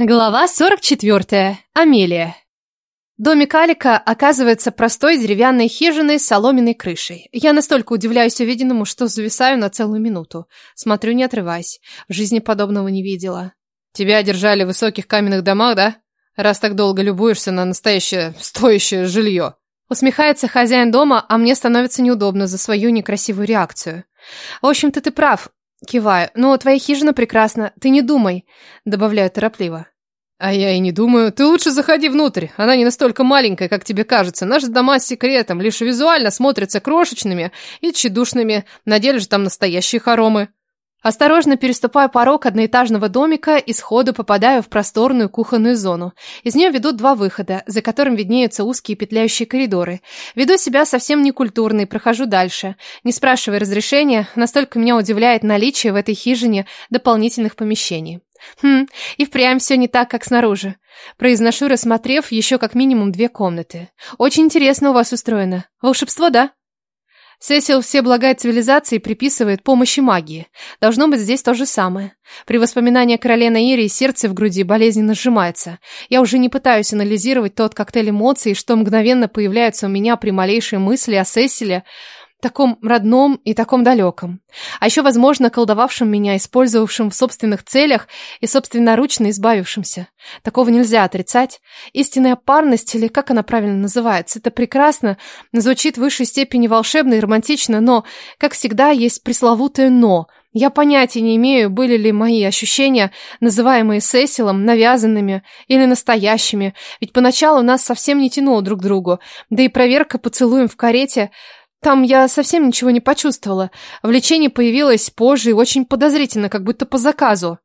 Глава 44. Амелия. Домик Алика оказывается простой деревянной хижиной с соломенной крышей. Я настолько удивляюсь увиденному, что зависаю на целую минуту. Смотрю, не отрываясь. В жизни подобного не видела. Тебя держали в высоких каменных домах, да? Раз так долго любуешься на настоящее стоящее жилье. Усмехается хозяин дома, а мне становится неудобно за свою некрасивую реакцию. В общем-то, ты прав. Киваю. Но твоя хижина прекрасна. Ты не думай. Добавляю торопливо. А я и не думаю. Ты лучше заходи внутрь. Она не настолько маленькая, как тебе кажется. Наши дома с секретом лишь визуально смотрятся крошечными и тщедушными. На деле же там настоящие хоромы. Осторожно переступаю порог одноэтажного домика и сходу попадаю в просторную кухонную зону. Из нее ведут два выхода, за которым виднеются узкие петляющие коридоры. Веду себя совсем некультурно и прохожу дальше. Не спрашивая разрешения, настолько меня удивляет наличие в этой хижине дополнительных помещений. Хм, и впрямь все не так, как снаружи. Произношу, рассмотрев еще как минимум две комнаты. Очень интересно у вас устроено. Волшебство, да? Сесил все блага цивилизации приписывает помощи магии. Должно быть здесь то же самое. При воспоминании о короле Наире сердце в груди болезненно сжимается. Я уже не пытаюсь анализировать тот коктейль эмоций, что мгновенно появляется у меня при малейшей мысли о Сесиле, таком родном и таком далеком. А еще, возможно, колдовавшим меня, использовавшим в собственных целях и собственноручно избавившимся. Такого нельзя отрицать. Истинная парность, или как она правильно называется, это прекрасно, звучит в высшей степени волшебно и романтично, но, как всегда, есть пресловутое «но». Я понятия не имею, были ли мои ощущения, называемые Сесилом, навязанными или настоящими, ведь поначалу нас совсем не тянуло друг к другу, да и проверка поцелуем в карете – там я совсем ничего не почувствовала. Влечение появилось позже и очень подозрительно, как будто по заказу.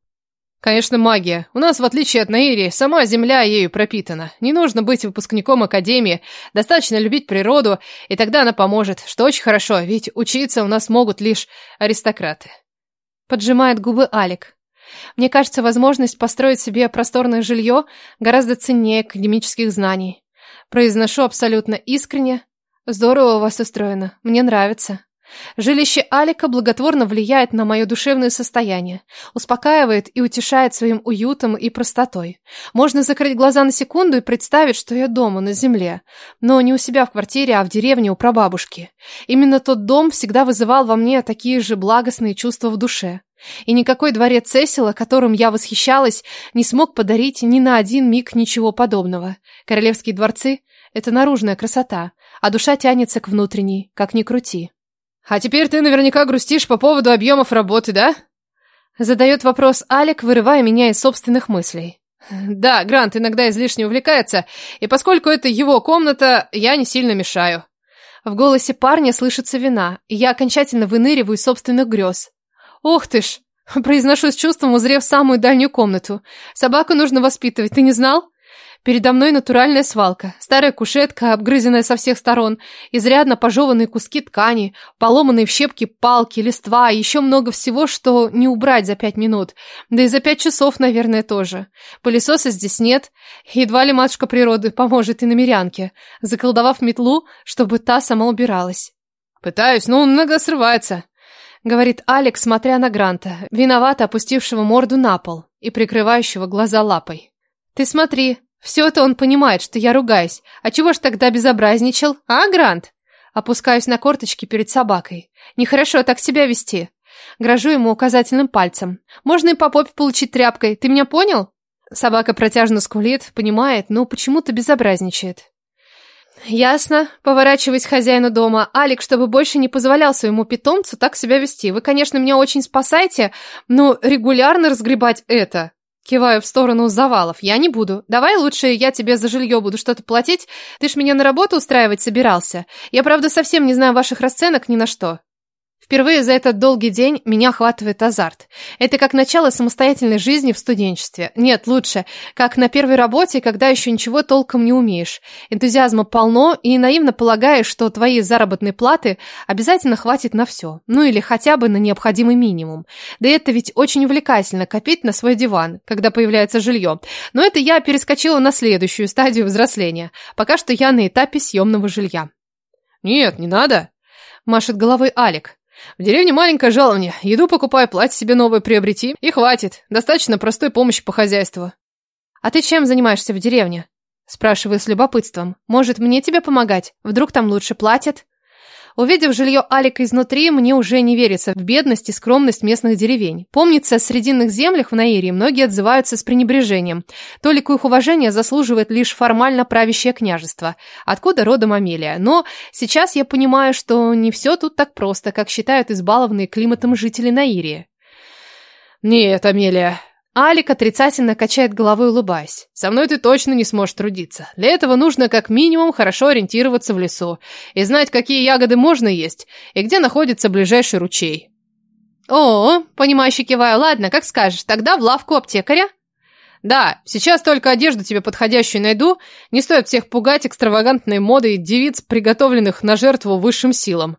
Конечно, магия. У нас, в отличие от Наири, сама земля ею пропитана. Не нужно быть выпускником академии, достаточно любить природу, и тогда она поможет, что очень хорошо, ведь учиться у нас могут лишь аристократы. Поджимает губы Алик. Мне кажется, возможность построить себе просторное жилье гораздо ценнее академических знаний. Произношу абсолютно искренне, Здорово у вас устроено. Мне нравится. Жилище Алика благотворно влияет на мое душевное состояние, успокаивает и утешает своим уютом и простотой. Можно закрыть глаза на секунду и представить, что я дома, на земле, но не у себя в квартире, а в деревне у прабабушки. Именно тот дом всегда вызывал во мне такие же благостные чувства в душе. И никакой дворец Сесила, которым я восхищалась, не смог подарить ни на один миг ничего подобного. Королевские дворцы — это наружная красота, а душа тянется к внутренней, как ни крути. «А теперь ты наверняка грустишь по поводу объемов работы, да?» Задает вопрос Алик, вырывая меня из собственных мыслей. «Да, Грант иногда излишне увлекается, и поскольку это его комната, я не сильно мешаю». В голосе парня слышится вина, и я окончательно выныриваю из собственных грез. «Ох ты ж!» Произношу с чувством, узрев самую дальнюю комнату. «Собаку нужно воспитывать, ты не знал?» Передо мной натуральная свалка, старая кушетка, обгрызенная со всех сторон, изрядно пожеванные куски ткани, поломанные в щепки палки, листва и еще много всего, что не убрать за пять минут. Да и за пять часов, наверное, тоже. Пылесоса здесь нет. Едва ли матушка природы поможет и намерянке, заколдовав метлу, чтобы та сама убиралась. «Пытаюсь, но иногда срывается», — говорит Алекс, смотря на Гранта, виновато опустившего морду на пол и прикрывающего глаза лапой. «Ты смотри, все это он понимает, что я ругаюсь. А чего ж тогда безобразничал, а, Грант? Опускаюсь на корточки перед собакой. Нехорошо так себя вести. Грожу ему указательным пальцем. Можно и по попе получить тряпкой. Ты меня понял? Собака протяжно скулит, понимает, но почему-то безобразничает. «Ясно», — поворачиваясь к хозяину дома. «Алик, чтобы больше не позволял своему питомцу так себя вести. Вы, конечно, меня очень спасаете, но регулярно разгребать это...» Киваю в сторону завалов. Я не буду. Давай лучше я тебе за жилье буду что-то платить. Ты ж меня на работу устраивать собирался. Я, правда, совсем не знаю ваших расценок ни на что. Впервые за этот долгий день меня охватывает азарт. Это как начало самостоятельной жизни в студенчестве. Нет, лучше, как на первой работе, когда еще ничего толком не умеешь. Энтузиазма полно, и наивно полагаешь, что твои заработные платы обязательно хватит на все. Ну или хотя бы на необходимый минимум. Да это ведь очень увлекательно копить на свой диван, когда появляется жилье. Но это я перескочила на следующую стадию взросления. Пока что я на этапе съемного жилья. «Нет, не надо», – машет головой Алик. В деревне маленькое жалование. Еду покупай, платье себе новое приобрети. И хватит. Достаточно простой помощи по хозяйству. «А ты чем занимаешься в деревне?» Спрашиваю с любопытством. «Может, мне тебе помогать? Вдруг там лучше платят?» Увидев жилье Алика изнутри, мне уже не верится в бедность и скромность местных деревень. Помнится, в срединных землях в Наире многие отзываются с пренебрежением. Толику их уважения заслуживает лишь формально правящее княжество, откуда родом Амелия. Но сейчас я понимаю, что не все тут так просто, как считают избалованные климатом жители Наирии. «Нет, Амелия», Алик отрицательно качает головой, улыбаясь. «Со мной ты точно не сможешь трудиться. Для этого нужно как минимум хорошо ориентироваться в лесу и знать, какие ягоды можно есть и где находится ближайший ручей». «О, понимающе киваю. Ладно, как скажешь. Тогда в лавку аптекаря?» «Да, сейчас только одежду тебе подходящую найду. Не стоит всех пугать экстравагантной модой девиц, приготовленных на жертву высшим силам».